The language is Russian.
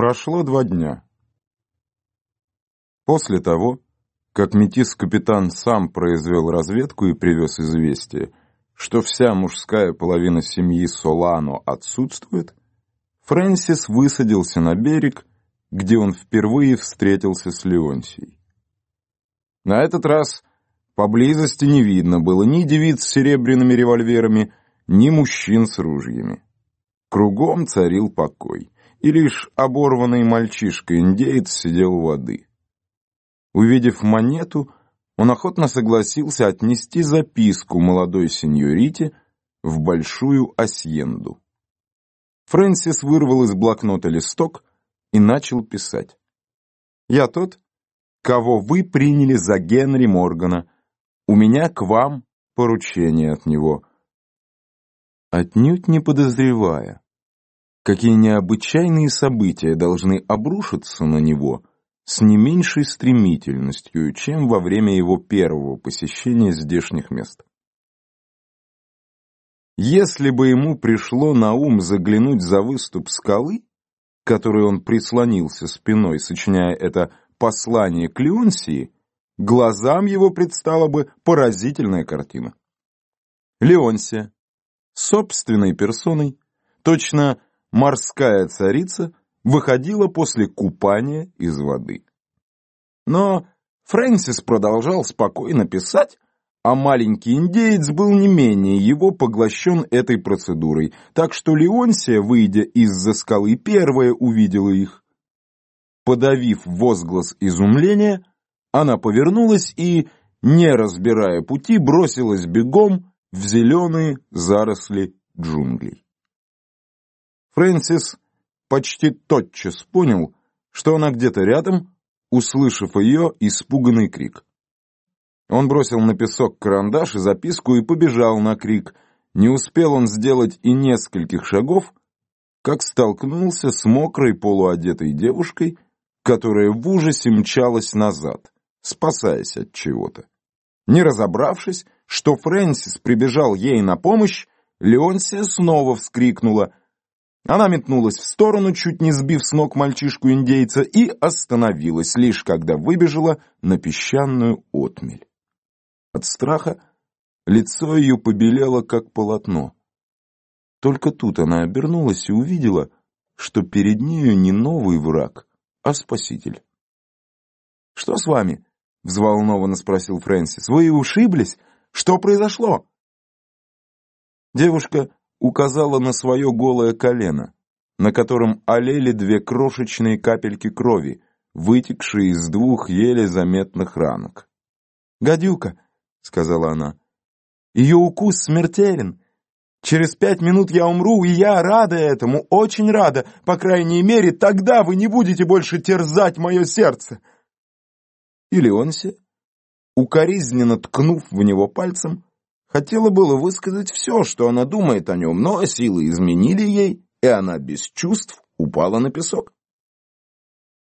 Прошло два дня. После того, как метис-капитан сам произвел разведку и привез известие, что вся мужская половина семьи Солано отсутствует, Фрэнсис высадился на берег, где он впервые встретился с Леонсией. На этот раз поблизости не видно было ни девиц с серебряными револьверами, ни мужчин с ружьями. Кругом царил покой, и лишь оборванный мальчишка-индеец сидел у воды. Увидев монету, он охотно согласился отнести записку молодой сеньорите в большую асьенду. Фрэнсис вырвал из блокнота листок и начал писать. «Я тот, кого вы приняли за Генри Моргана. У меня к вам поручение от него». Отнюдь не подозревая, какие необычайные события должны обрушиться на него с не меньшей стремительностью, чем во время его первого посещения здешних мест. Если бы ему пришло на ум заглянуть за выступ скалы, которой он прислонился спиной, сочиняя это послание к Леонсии, глазам его предстала бы поразительная картина. Леонсия, собственной персоной, точно морская царица, выходила после купания из воды. Но Фрэнсис продолжал спокойно писать, а маленький индеец был не менее его поглощен этой процедурой, так что Леонсия, выйдя из-за скалы, первая увидела их. Подавив возглас изумления, она повернулась и, не разбирая пути, бросилась бегом в зеленые заросли джунглей. Фрэнсис почти тотчас понял, что она где-то рядом, услышав ее испуганный крик. Он бросил на песок карандаш и записку и побежал на крик. Не успел он сделать и нескольких шагов, как столкнулся с мокрой полуодетой девушкой, которая в ужасе мчалась назад, спасаясь от чего-то. Не разобравшись, что Фрэнсис прибежал ей на помощь, Леонсия снова вскрикнула. Она метнулась в сторону, чуть не сбив с ног мальчишку-индейца, и остановилась, лишь когда выбежала на песчаную отмель. От страха лицо ее побелело, как полотно. Только тут она обернулась и увидела, что перед нею не новый враг, а спаситель. «Что с вами?» — взволнованно спросил Фрэнсис. «Вы ушиблись? Что произошло?» Девушка указала на свое голое колено, на котором олели две крошечные капельки крови, вытекшие из двух еле заметных ранок. «Гадюка!» — сказала она. «Ее укус смертелен. Через пять минут я умру, и я рада этому, очень рада. По крайней мере, тогда вы не будете больше терзать мое сердце». И Леонси, укоризненно ткнув в него пальцем, хотела было высказать все, что она думает о нем, но силы изменили ей, и она без чувств упала на песок.